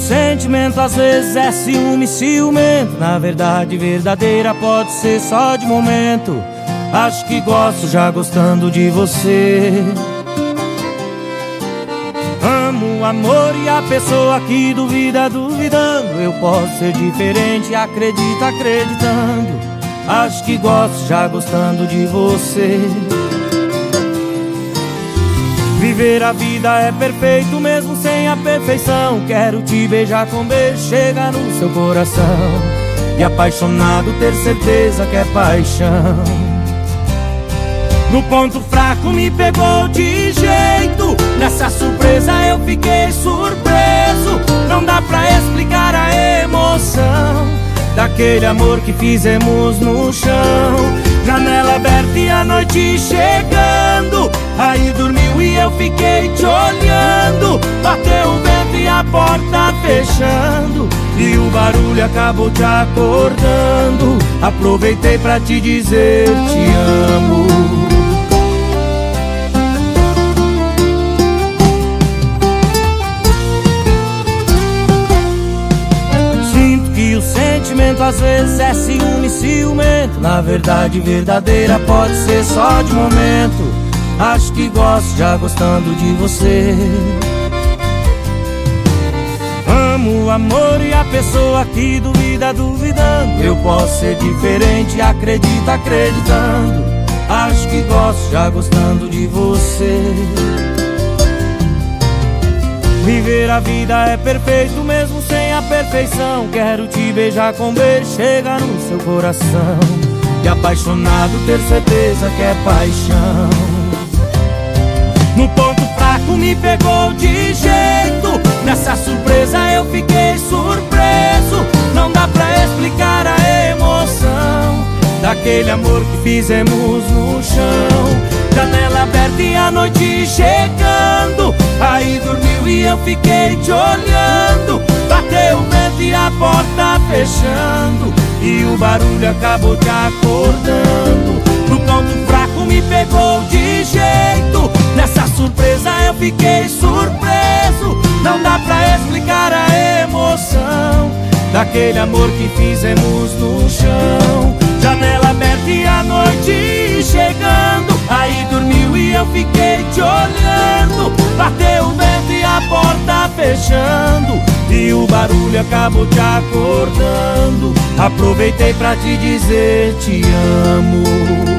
sentimento às vezes é ciúme, ciumento. Na verdade, verdadeira pode ser só de momento. Acho que gosto já gostando de você. Amo o amor e a pessoa que duvida, duvidando. Eu posso ser diferente, acredita, acreditando. Acho que gosto já gostando de você. Viver a vida é perfeito mesmo sem a perfeição. Quero te beijar com beijo, chega no seu coração. E apaixonado ter certeza que é paixão. No ponto fraco me pegou de jeito. Nessa surpresa eu fiquei surpreso. Não dá pra explicar a emoção daquele amor que fizemos no chão. Janela aberta e a noite chegando. Aí dormiu e eu fiquei te olhando. Bateu o vento e a porta fechando. E o barulho acabou te acordando. Aproveitei pra te dizer te amo. Sinto que o sentimento às vezes é ciúme, ciumento. Na verdade, verdadeira pode ser só de momento. Acho que gosto já gostando de você. Amo o amor e a pessoa que duvida, duvidando. Eu posso ser diferente, acredita, acreditando. Acho que gosto já gostando de você. Viver a vida é perfeito mesmo sem a perfeição. Quero te beijar com beijo, chega no seu coração. E apaixonado ter certeza que é paixão. Me pegou de jeito. Nessa surpresa eu fiquei surpreso. Não dá pra explicar a emoção daquele amor que fizemos no chão. Janela aberta e a noite chegando. Aí dormiu e eu fiquei te olhando. Bateu o vento e a porta fechando. E o barulho acabou te acordando. No ponto fraco me pegou de jeito. Fiquei surpreso. Não dá pra explicar a emoção daquele amor que fizemos no chão. Janela aberta e a noite chegando. Aí dormiu e eu fiquei te olhando. Bateu o vento e a porta fechando. E o barulho acabou te acordando. Aproveitei pra te dizer te amo.